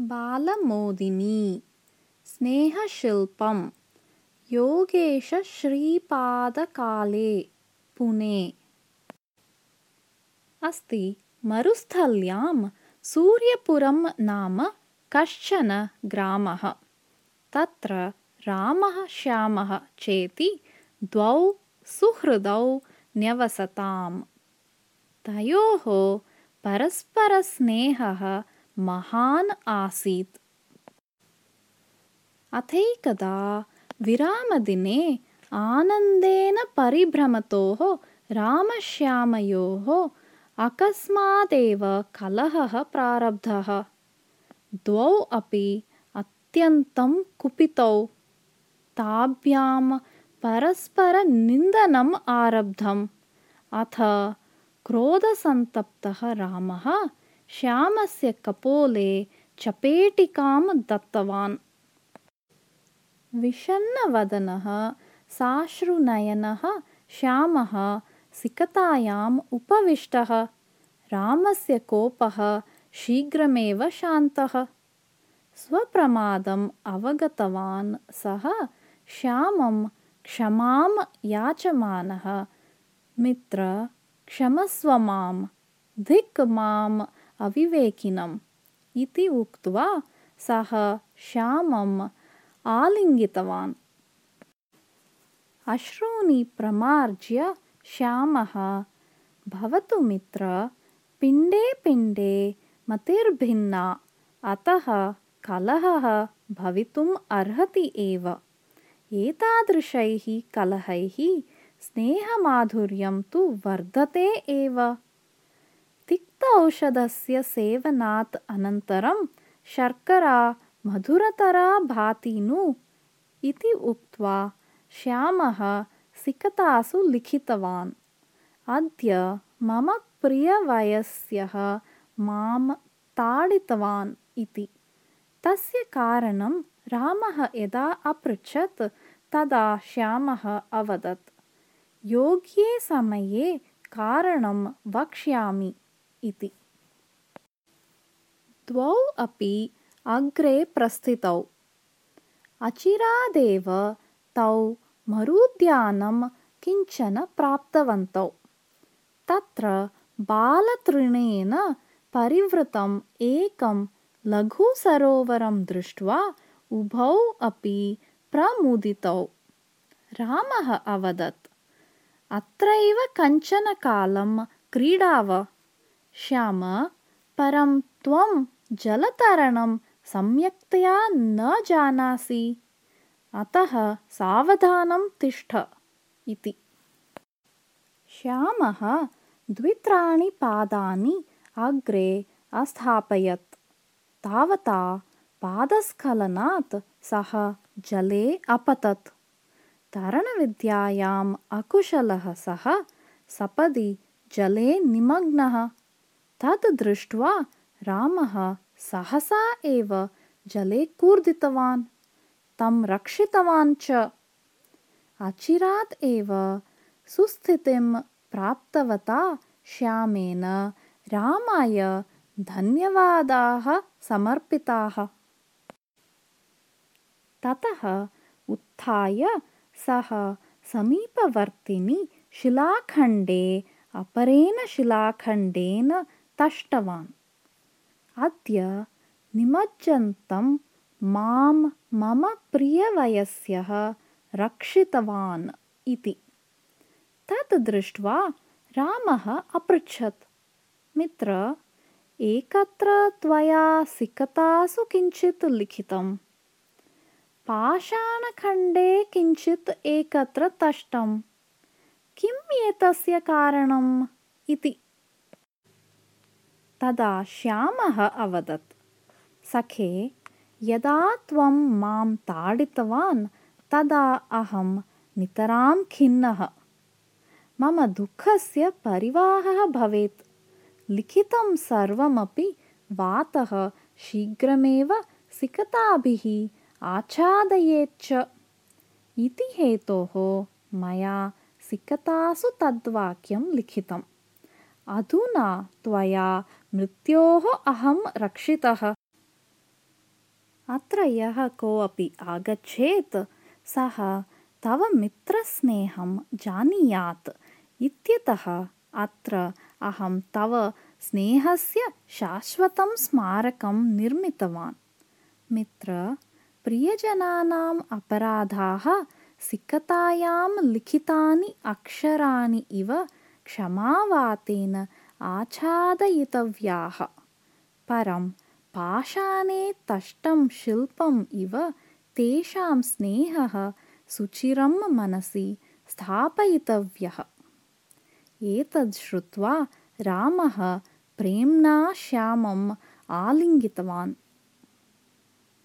बालमोदिनी स्नेहशिल्पं योगेशश्रीपादकाले पुणे। अस्ति मरुस्थल्यां सूर्यपुरं नाम कश्चन ग्रामः। तत्र रामः श्यामः चेति द्वौ सुहृदौ न्यवसताम्। तयोः परस्परस्नेहः महान् आसीत्। अथैकदा विरामदिने आनन्देन परिभ्रमतोः रामश्यामयोः अकस्मादेव कलहः प्रारब्धः। द्वौ अपि अत्यन्तं कुपितौ। ताभ्यां परस्परनिन्दनम् आरब्धम्। अथ क्रोधसन्तप्तः रामः श्यामस्य कपोले चपेटिकां दत्तवान्। विषण्णवदनः साश्रुनयनः श्यामः सिकतायाम् उपविष्टः। रामस्य कोपः शीघ्रमेव शान्तः। स्वप्रमादम् अवगतवान् सः श्यामं क्षमां याचमानः। मित्र क्षमस्व मां धिक् माम् अविवेकिनम्। इति उक्त्वा सः श्यामम् आलिङ्गितवान्। अश्रूणि प्रमार्ज्य श्यामः भवतु मित्र पिण्डे पिण्डे मतिर्भिन्ना अतः कलहः भवितुम् अर्हति एव। एतादृशैः कलहैः स्नेहमाधुर्यं तु वर्धते एव तिक्त औषधस्य सेवनात् अनन्तरं शर्करा मधुरतरा भाति नु इति उक्त्वा श्यामः सिकतासु लिखितवान्। अद्य मम प्रियवयस्यः मां ताडितवान् इति। तस्य कारणं रामः यदा अपृच्छत् तदा श्यामः अवदत् योग्ये समये कारणं वक्ष्यामि इति। द्वौ अपि अग्रे प्रस्थितौ। अचिरादेव तौ मरूद्यानं किञ्चन प्राप्तवन्तौ। तत्र बालतृणेन परिवृतम् एकं लघुसरोवरं दृष्ट्वा उभौ अपि प्रमुदितौ। रामः अवदत् अत्रैव कञ्चन कालं क्रीडाव श्याम परं त्वं जलतरणं सम्यक्तया न जानासि। अतः सावधानं तिष्ठ इति। श्यामः द्वित्राणि पादानि अग्रे अस्थापयत्। तावता पादस्खलनात् सः जले अपतत्। तरणविद्यायाम् अकुशलः सः सपदि जले निमग्नः तत् दृष्ट्वा रामः सहसा एव जले कूर्दितवान्। तं रक्षितवान् च। अचिरात् एव सुस्थितिं प्राप्तवता श्यामेन रामाय धन्यवादाः समर्पिताः। ततः उत्थाय सः समीपवर्तिनि शिलाखण्डे अपरेण शिलाखण्डेन तष्टवान्। अद्य निमज्जन्तं मां मम प्रियवयस्यः रक्षितवान् इति। तत् दृष्ट्वा रामः अपृच्छत्। मित्र एकत्र त्वया सिकतासु किञ्चित् लिखितम्। पाषाणखण्डे किञ्चित् एकत्र तष्टम्। किम् एतस्य कारणम् इति तदा श्यामः अवदत् सखे यदा त्वं मां ताडितवान् तदा अहं नितरां खिन्नः। मम दुःखस्य परिवाहः भवेत्। लिखितं सर्वमपि वातः शीघ्रमेव सिकताभिः आच्छादयेच्च इति हेतोः मया सिकतासु तद्वाक्यं लिखितम्। अधुना त्वया मृत्योः अहं रक्षितः। अत्र यः कोऽपि आगच्छेत् सः तव मित्रस्नेहं जानीयात्। इत्यतः अत्र अहं तव स्नेहस्य शाश्वतं स्मारकं निर्मितवान्। मित्र प्रियजनानाम् अपराधाः सिक्कतायां लिखितानि अक्षराणि इव क्षमावातेन आच्छादयितव्याः। परं पाषाणे तष्टं शिल्पम् इव तेषां स्नेहः सुचिरं मनसि स्थापयितव्यः। एतद् श्रुत्वा रामः प्रेम्णा श्यामम् आलिङ्गितवान्